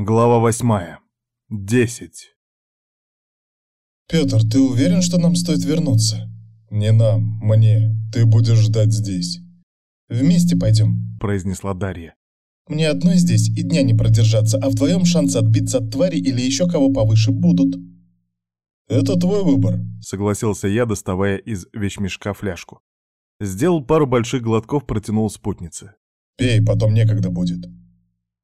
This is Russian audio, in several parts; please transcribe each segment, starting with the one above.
Глава восьмая. Десять. «Петр, ты уверен, что нам стоит вернуться?» «Не нам, мне. Ты будешь ждать здесь». «Вместе пойдем», — произнесла Дарья. «Мне одной здесь и дня не продержаться, а вдвоем шансы отбиться от твари или еще кого повыше будут». «Это твой выбор», — согласился я, доставая из вещмешка фляжку. Сделал пару больших глотков, протянул спутнице. «Пей, потом некогда будет».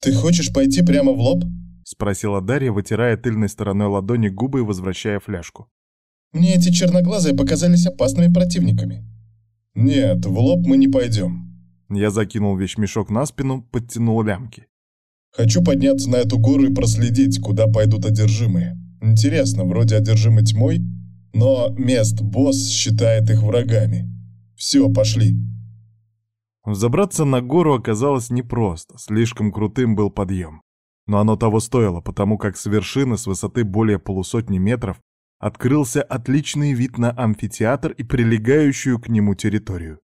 «Ты хочешь пойти прямо в лоб?» — спросила Дарья, вытирая тыльной стороной ладони губы и возвращая фляжку. «Мне эти черноглазые показались опасными противниками». «Нет, в лоб мы не пойдем». Я закинул вещмешок на спину, подтянул лямки. «Хочу подняться на эту гору и проследить, куда пойдут одержимые. Интересно, вроде одержимы тьмой, но мест босс считает их врагами. Все, пошли». Забраться на гору оказалось непросто, слишком крутым был подъем. Но оно того стоило, потому как с вершины с высоты более полусотни метров открылся отличный вид на амфитеатр и прилегающую к нему территорию.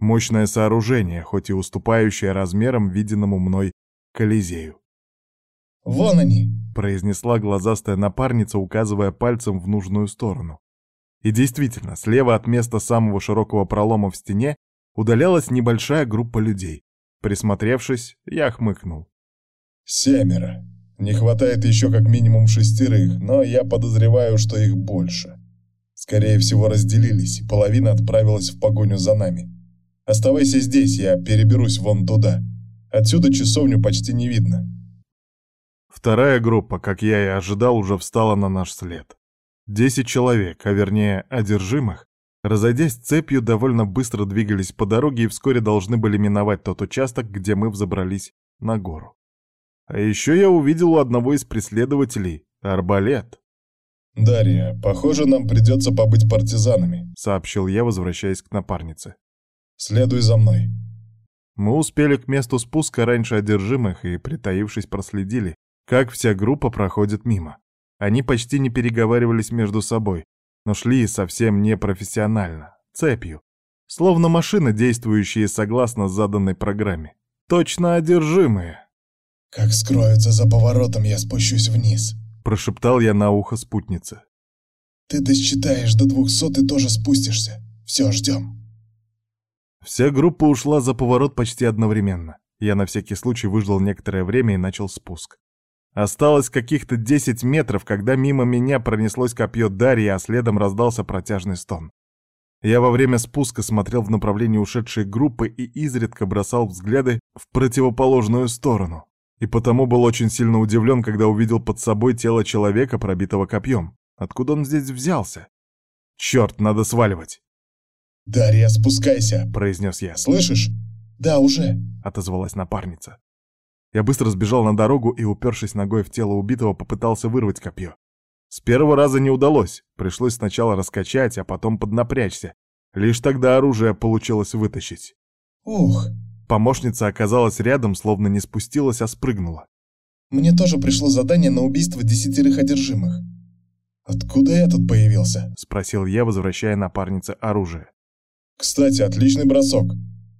Мощное сооружение, хоть и уступающее размерам виденному мной Колизею. «Вон они!» — произнесла глазастая напарница, указывая пальцем в нужную сторону. И действительно, слева от места самого широкого пролома в стене удалялась небольшая группа людей. Присмотревшись, я хмыкнул. «Семеро. Не хватает еще как минимум шестерых, но я подозреваю, что их больше. Скорее всего, разделились, и половина отправилась в погоню за нами. Оставайся здесь, я переберусь вон туда. Отсюда часовню почти не видно». Вторая группа, как я и ожидал, уже встала на наш след. Десять человек, а вернее одержимых, Разойдясь цепью, довольно быстро двигались по дороге и вскоре должны были миновать тот участок, где мы взобрались на гору. А еще я увидел у одного из преследователей арбалет. «Дарья, похоже, нам придется побыть партизанами», — сообщил я, возвращаясь к напарнице. «Следуй за мной». Мы успели к месту спуска раньше одержимых и, притаившись, проследили, как вся группа проходит мимо. Они почти не переговаривались между собой, но шли совсем непрофессионально, цепью. Словно машины, действующие согласно заданной программе. Точно одержимые. «Как скроются за поворотом, я спущусь вниз», — прошептал я на ухо спутницы. «Ты досчитаешь до двухсот и тоже спустишься. Все, ждем». Вся группа ушла за поворот почти одновременно. Я на всякий случай выждал некоторое время и начал спуск. Осталось каких-то 10 метров, когда мимо меня пронеслось копье Дарьи, а следом раздался протяжный стон. Я во время спуска смотрел в направлении ушедшей группы и изредка бросал взгляды в противоположную сторону. И потому был очень сильно удивлен, когда увидел под собой тело человека, пробитого копьем. Откуда он здесь взялся? Черт, надо сваливать. «Дарья, спускайся!» — произнес я. «Слышишь?» «Да, уже!» — отозвалась напарница. Я быстро сбежал на дорогу и, упершись ногой в тело убитого, попытался вырвать копье. С первого раза не удалось, пришлось сначала раскачать, а потом поднапрячься. Лишь тогда оружие получилось вытащить. «Ух!» Помощница оказалась рядом, словно не спустилась, а спрыгнула. «Мне тоже пришло задание на убийство десятерых одержимых». «Откуда этот появился?» — спросил я, возвращая напарнице оружие. «Кстати, отличный бросок».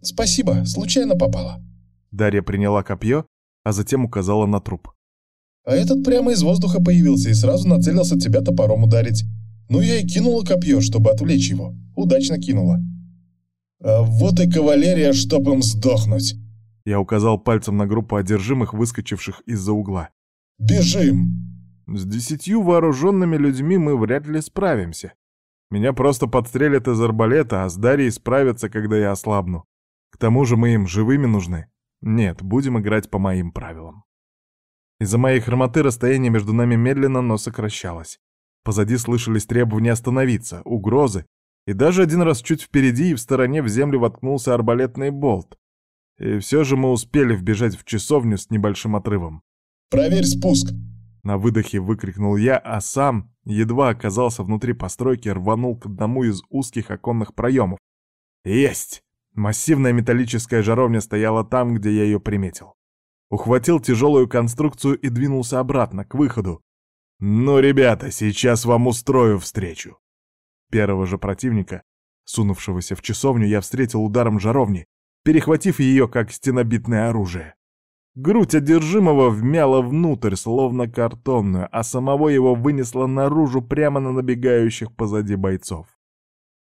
«Спасибо, случайно попала». Дарья приняла копье а затем указала на труп. «А этот прямо из воздуха появился и сразу нацелился тебя топором ударить. Ну, я и кинула копье, чтобы отвлечь его. Удачно кинула». «А вот и кавалерия, чтоб им сдохнуть!» Я указал пальцем на группу одержимых, выскочивших из-за угла. «Бежим!» «С десятью вооруженными людьми мы вряд ли справимся. Меня просто подстрелят из арбалета, а с Дарьей справятся, когда я ослабну. К тому же мы им живыми нужны. Нет, будем играть по моим правилам. Из-за моей хромоты расстояние между нами медленно, но сокращалось. Позади слышались требования остановиться, угрозы, и даже один раз чуть впереди и в стороне в землю воткнулся арбалетный болт. И все же мы успели вбежать в часовню с небольшим отрывом. «Проверь спуск!» На выдохе выкрикнул я, а сам, едва оказался внутри постройки, рванул к одному из узких оконных проемов. «Есть!» Массивная металлическая жаровня стояла там, где я ее приметил. Ухватил тяжелую конструкцию и двинулся обратно, к выходу. «Ну, ребята, сейчас вам устрою встречу!» Первого же противника, сунувшегося в часовню, я встретил ударом жаровни, перехватив ее как стенобитное оружие. Грудь одержимого вмяла внутрь, словно картонную, а самого его вынесло наружу прямо на набегающих позади бойцов.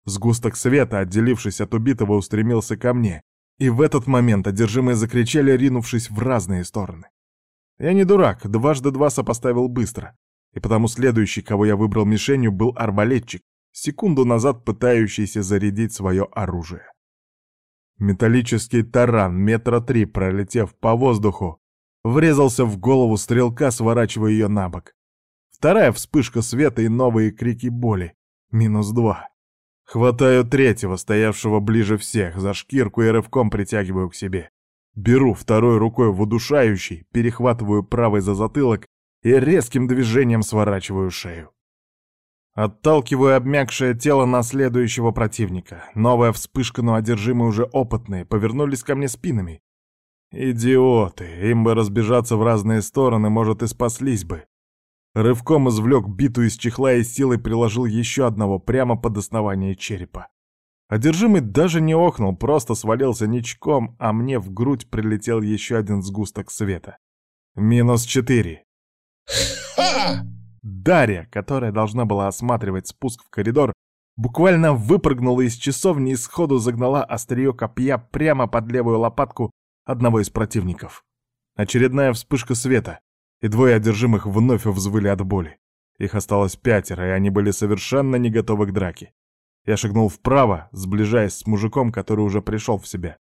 Сгусток света, отделившись от убитого, устремился ко мне, и в этот момент одержимые закричали, ринувшись в разные стороны. Я не дурак, дважды два сопоставил быстро, и потому следующий, кого я выбрал мишенью, был арбалетчик, секунду назад пытающийся зарядить свое оружие. Металлический таран метра три, пролетев по воздуху, врезался в голову стрелка, сворачивая ее на бок. Вторая вспышка света и новые крики боли. Минус два. Хватаю третьего, стоявшего ближе всех, за шкирку и рывком притягиваю к себе. Беру второй рукой в удушающий, перехватываю правый за затылок и резким движением сворачиваю шею. Отталкиваю обмякшее тело на следующего противника. Новая вспышка, но одержимые уже опытные, повернулись ко мне спинами. Идиоты, им бы разбежаться в разные стороны, может, и спаслись бы. Рывком извлек биту из чехла и силой приложил еще одного прямо под основание черепа. Одержимый даже не охнул, просто свалился ничком, а мне в грудь прилетел еще один сгусток света. Минус четыре. Дарья, которая должна была осматривать спуск в коридор, буквально выпрыгнула из часовни и сходу загнала острие копья прямо под левую лопатку одного из противников. Очередная вспышка света, и двое одержимых вновь взвыли от боли. Их осталось пятеро, и они были совершенно не готовы к драке. Я шагнул вправо, сближаясь с мужиком, который уже пришел в себя.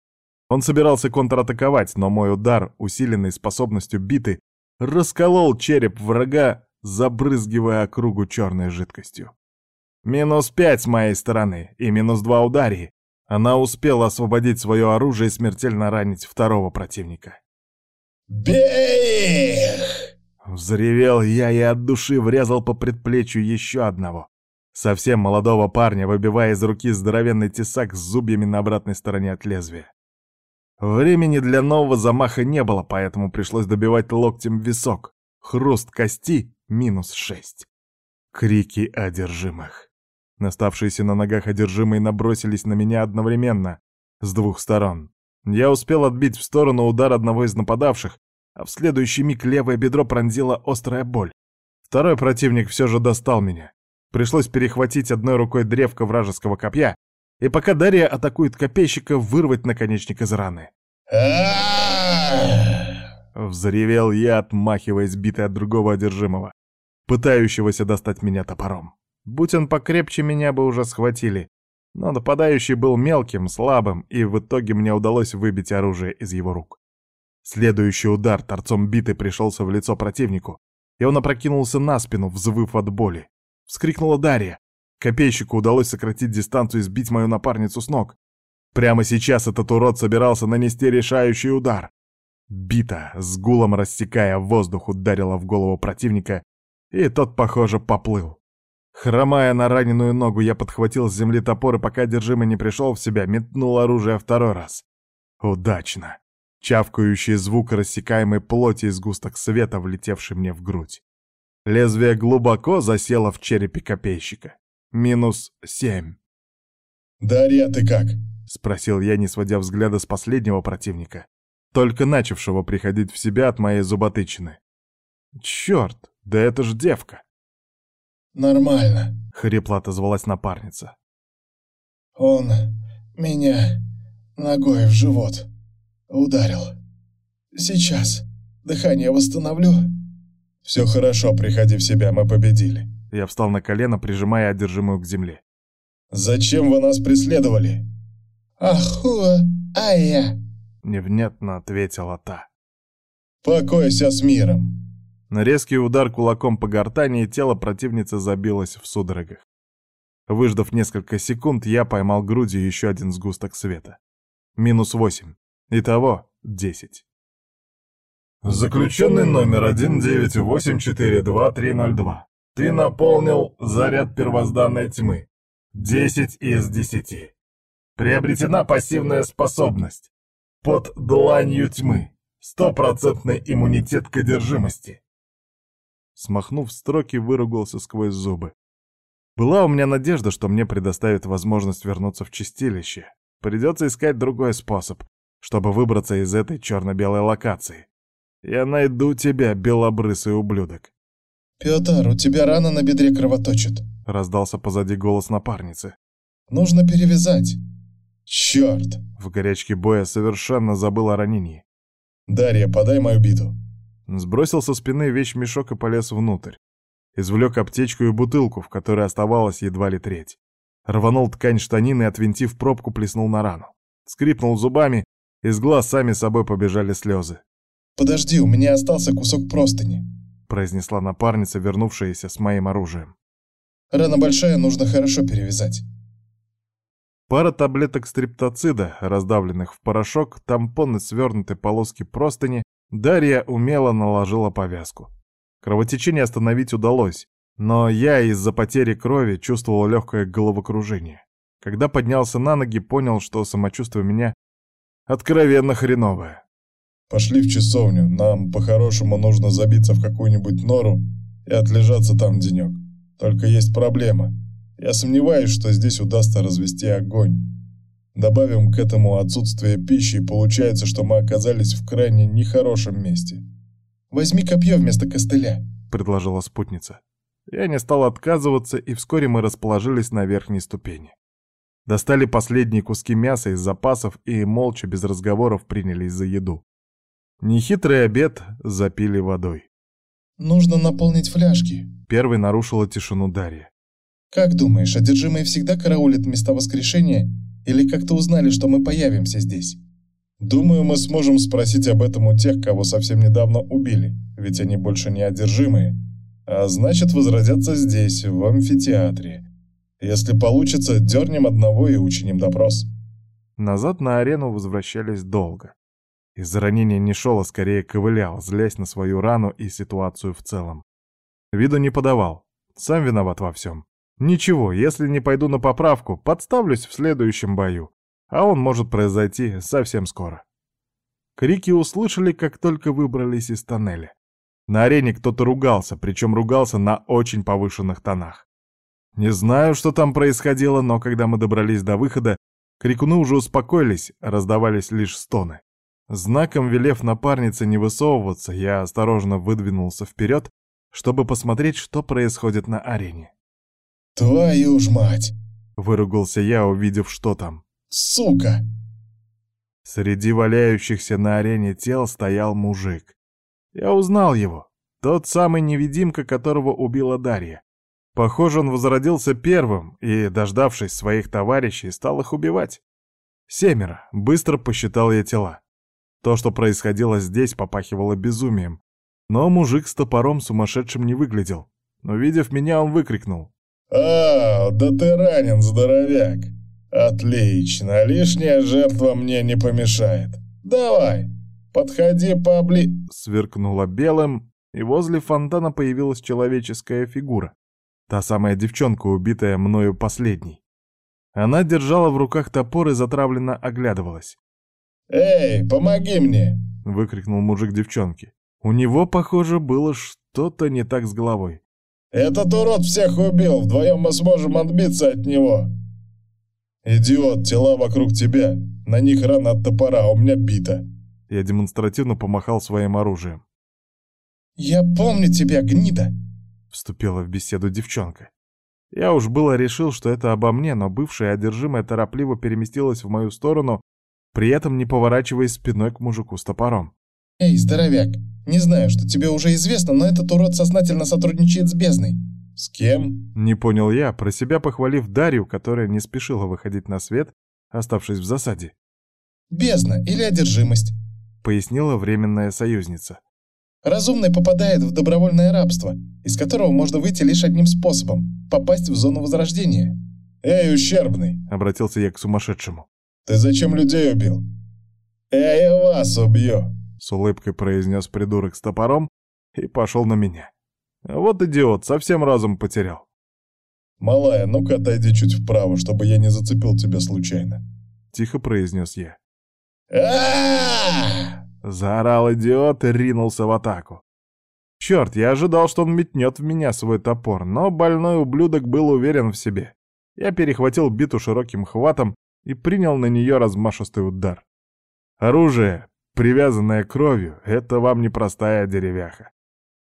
Он собирался контратаковать, но мой удар, усиленный способностью биты, расколол череп врага забрызгивая округу черной жидкостью. Минус пять с моей стороны и минус два у Дарьи. Она успела освободить свое оружие и смертельно ранить второго противника. «Бей Взревел я и от души врезал по предплечью еще одного. Совсем молодого парня, выбивая из руки здоровенный тесак с зубьями на обратной стороне от лезвия. Времени для нового замаха не было, поэтому пришлось добивать локтем висок. Хруст кости минус шесть. Крики одержимых. Наставшиеся на ногах одержимые набросились на меня одновременно, с двух сторон. Я успел отбить в сторону удар одного из нападавших, а в следующий миг левое бедро пронзила острая боль. Второй противник все же достал меня. Пришлось перехватить одной рукой древко вражеского копья, и пока Дарья атакует копейщика, вырвать наконечник из раны. Взревел я, отмахиваясь битой от другого одержимого, пытающегося достать меня топором. Будь он покрепче, меня бы уже схватили. Но нападающий был мелким, слабым, и в итоге мне удалось выбить оружие из его рук. Следующий удар торцом биты пришелся в лицо противнику, и он опрокинулся на спину, взвыв от боли. Вскрикнула Дарья. Копейщику удалось сократить дистанцию и сбить мою напарницу с ног. Прямо сейчас этот урод собирался нанести решающий удар. Бита, с гулом рассекая воздух, ударила в голову противника, и тот, похоже, поплыл. Хромая на раненую ногу, я подхватил с земли топор, и пока одержимый не пришел в себя, метнул оружие второй раз. Удачно. Чавкающий звук рассекаемой плоти из густок света, влетевший мне в грудь. Лезвие глубоко засело в черепе копейщика. Минус семь. «Дарья, ты как?» — спросил я, не сводя взгляда с последнего противника только начавшего приходить в себя от моей зуботычины. «Черт, да это ж девка!» «Нормально», — хрипло отозвалась напарница. «Он меня ногой в живот ударил. Сейчас дыхание восстановлю». «Все хорошо, приходи в себя, мы победили». Я встал на колено, прижимая одержимую к земле. «Зачем вы нас преследовали?» «Ахуа, а я...» невнятно ответила та. «Покойся с миром!» На резкий удар кулаком по гортани и тело противницы забилось в судорогах. Выждав несколько секунд, я поймал грудью еще один сгусток света. Минус восемь. Итого десять. Заключенный номер 19842-302. Ты наполнил заряд первозданной тьмы. 10 из 10. Приобретена пассивная способность. Под дланью тьмы. Стопроцентный иммунитет к одержимости. Смахнув строки, выругался сквозь зубы. Была у меня надежда, что мне предоставят возможность вернуться в чистилище. Придется искать другой способ, чтобы выбраться из этой черно-белой локации. Я найду тебя, белобрысый ублюдок. «Пётр, у тебя рана на бедре кровоточит», — раздался позади голос напарницы. «Нужно перевязать». «Чёрт!» В горячке боя совершенно забыл о ранении. «Дарья, подай мою биту». Сбросил со спины вещмешок и полез внутрь. Извлек аптечку и бутылку, в которой оставалась едва ли треть. Рванул ткань штанины и, отвинтив пробку, плеснул на рану. Скрипнул зубами, из глаз сами собой побежали слезы. «Подожди, у меня остался кусок простыни», — произнесла напарница, вернувшаяся с моим оружием. «Рана большая, нужно хорошо перевязать». Пара таблеток стриптоцида, раздавленных в порошок, тампоны свернутой полоски простыни, Дарья умело наложила повязку. Кровотечение остановить удалось, но я из-за потери крови чувствовал легкое головокружение. Когда поднялся на ноги, понял, что самочувствие у меня откровенно хреновое. «Пошли в часовню, нам по-хорошему нужно забиться в какую-нибудь нору и отлежаться там денек. Только есть проблема. Я сомневаюсь, что здесь удастся развести огонь. Добавим к этому отсутствие пищи, и получается, что мы оказались в крайне нехорошем месте. «Возьми копье вместо костыля», — предложила спутница. Я не стал отказываться, и вскоре мы расположились на верхней ступени. Достали последние куски мяса из запасов и молча, без разговоров, принялись за еду. Нехитрый обед запили водой. «Нужно наполнить фляжки», — первой нарушила тишину Дарья. «Как думаешь, одержимые всегда караулят места воскрешения или как-то узнали, что мы появимся здесь?» «Думаю, мы сможем спросить об этом у тех, кого совсем недавно убили, ведь они больше не одержимые, а значит, возродятся здесь, в амфитеатре. Если получится, дернем одного и учиним допрос». Назад на арену возвращались долго. Из-за ранения не шел, а скорее ковылял, злясь на свою рану и ситуацию в целом. Виду не подавал. Сам виноват во всем. Ничего, если не пойду на поправку, подставлюсь в следующем бою. А он может произойти совсем скоро. Крики услышали, как только выбрались из тоннеля. На арене кто-то ругался, причем ругался на очень повышенных тонах. Не знаю, что там происходило, но когда мы добрались до выхода, крикуны уже успокоились, раздавались лишь стоны. Знаком велев напарнице не высовываться, я осторожно выдвинулся вперед, чтобы посмотреть, что происходит на арене. «Твою ж мать!» — выругался я, увидев, что там. «Сука!» Среди валяющихся на арене тел стоял мужик. Я узнал его. Тот самый невидимка, которого убила Дарья. Похоже, он возродился первым и, дождавшись своих товарищей, стал их убивать. Семеро. Быстро посчитал я тела. То, что происходило здесь, попахивало безумием. Но мужик с топором сумасшедшим не выглядел. Увидев меня, он выкрикнул. «А, да ты ранен, здоровяк! Отлично, лишняя жертва мне не помешает. Давай, подходи побли...» Сверкнула белым, и возле фонтана появилась человеческая фигура. Та самая девчонка, убитая мною последней. Она держала в руках топор и затравленно оглядывалась. «Эй, помоги мне!» — выкрикнул мужик девчонки. У него, похоже, было что-то не так с головой. «Этот урод всех убил, вдвоем мы сможем отбиться от него!» «Идиот, тела вокруг тебя, на них рана от топора, а у меня бита!» Я демонстративно помахал своим оружием. «Я помню тебя, гнида!» вступила в беседу девчонка. Я уж было решил, что это обо мне, но бывшая одержимая торопливо переместилась в мою сторону, при этом не поворачиваясь спиной к мужику с топором. «Эй, здоровяк, не знаю, что тебе уже известно, но этот урод сознательно сотрудничает с бездной». «С кем?» Не понял я, про себя похвалив Дарью, которая не спешила выходить на свет, оставшись в засаде. «Бездна или одержимость», — пояснила временная союзница. Разумный попадает в добровольное рабство, из которого можно выйти лишь одним способом — попасть в зону возрождения. «Эй, ущербный!» — обратился я к сумасшедшему. «Ты зачем людей убил?» «Я и вас убью!» — с улыбкой произнес придурок с топором и пошел на меня. Вот идиот, совсем разум потерял. «Малая, ну-ка отойди чуть вправо, чтобы я не зацепил тебя случайно», — тихо произнес я. Заорал идиот и ринулся в атаку. Черт, я ожидал, что он метнет в меня свой топор, но больной ублюдок был уверен в себе. Я перехватил биту широким хватом и принял на нее размашистый удар. Оружие привязанная кровью, это вам не простая деревяха.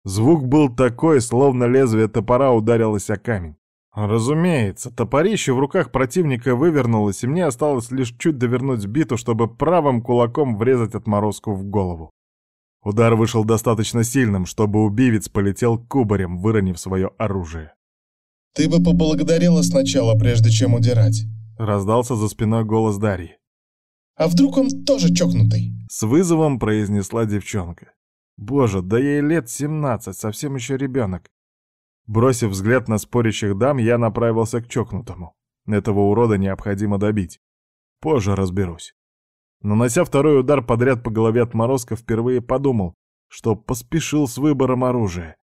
Звук был такой, словно лезвие топора ударилось о камень. Разумеется, топорище в руках противника вывернулось, и мне осталось лишь чуть довернуть биту, чтобы правым кулаком врезать отморозку в голову. Удар вышел достаточно сильным, чтобы убивец полетел кубарем, выронив свое оружие. «Ты бы поблагодарила сначала, прежде чем удирать», — раздался за спиной голос Дарьи. «А вдруг он тоже чокнутый?» — с вызовом произнесла девчонка. «Боже, да ей лет семнадцать, совсем еще ребенок. Бросив взгляд на спорящих дам, я направился к чокнутому. Этого урода необходимо добить. Позже разберусь. Нанося второй удар подряд по голове отморозка, впервые подумал, что поспешил с выбором оружия.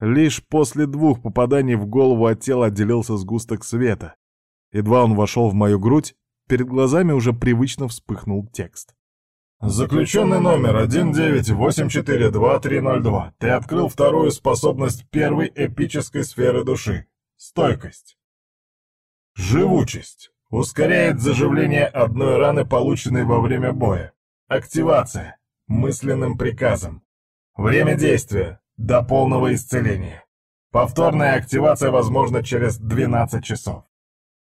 Лишь после двух попаданий в голову от тела отделился сгусток света. Едва он вошел в мою грудь, перед глазами уже привычно вспыхнул текст. Заключенный номер 19842-302. Ты открыл вторую способность первой эпической сферы души. Стойкость. Живучесть. Ускоряет заживление одной раны, полученной во время боя. Активация. Мысленным приказом. Время действия. До полного исцеления. Повторная активация возможна через 12 часов.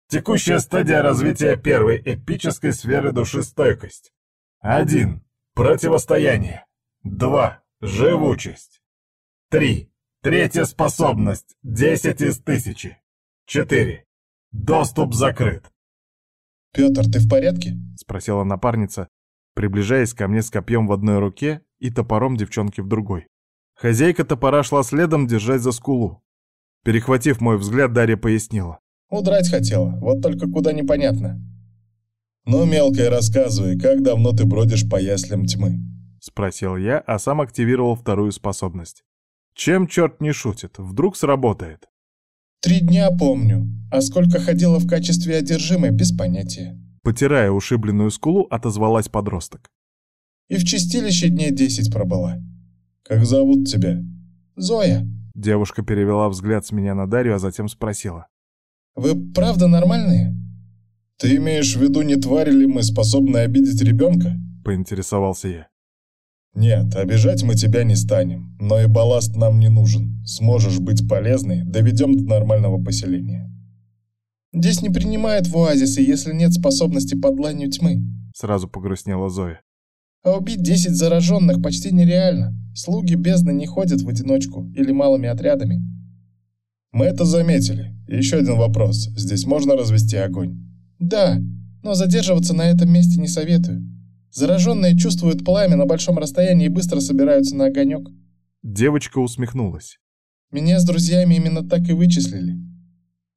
Текущая стадия развития первой эпической сферы души стойкость. 1. Противостояние. 2. Живучесть. 3. Третья способность. 10 из тысячи. 4. Доступ закрыт. «Петр, ты в порядке?» — спросила напарница, приближаясь ко мне с копьем в одной руке и топором девчонки в другой. Хозяйка топора шла следом, держась за скулу. Перехватив мой взгляд, Дарья пояснила. «Удрать хотела, вот только куда непонятно. «Ну, мелкая, рассказывай, как давно ты бродишь по яслям тьмы?» — спросил я, а сам активировал вторую способность. Чем черт не шутит, вдруг сработает? «Три дня помню, а сколько ходила в качестве одержимой, без понятия». Потирая ушибленную скулу, отозвалась подросток. «И в чистилище дней десять пробыла». «Как зовут тебя?» «Зоя». Девушка перевела взгляд с меня на Дарью, а затем спросила. «Вы правда нормальные?» «Ты имеешь в виду, не твари ли мы, способны обидеть ребенка?» — поинтересовался я. «Нет, обижать мы тебя не станем, но и балласт нам не нужен. Сможешь быть полезной, доведем до нормального поселения». «Здесь не принимают в оазисы, если нет способности под дланью тьмы», — сразу погрустнела Зоя. «А убить десять зараженных почти нереально. Слуги бездны не ходят в одиночку или малыми отрядами». «Мы это заметили. Еще один вопрос. Здесь можно развести огонь?» Да, но задерживаться на этом месте не советую. Зараженные чувствуют пламя на большом расстоянии и быстро собираются на огонек. Девочка усмехнулась. Меня с друзьями именно так и вычислили.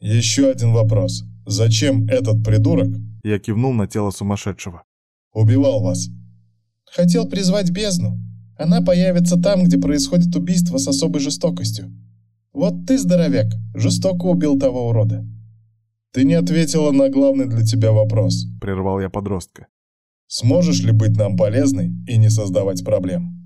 Еще один вопрос. Зачем этот придурок? Я кивнул на тело сумасшедшего. Убивал вас. Хотел призвать бездну. Она появится там, где происходит убийство с особой жестокостью. Вот ты, здоровяк, жестоко убил того урода. «Ты не ответила на главный для тебя вопрос», — прервал я подростка. «Сможешь ли быть нам полезной и не создавать проблем?»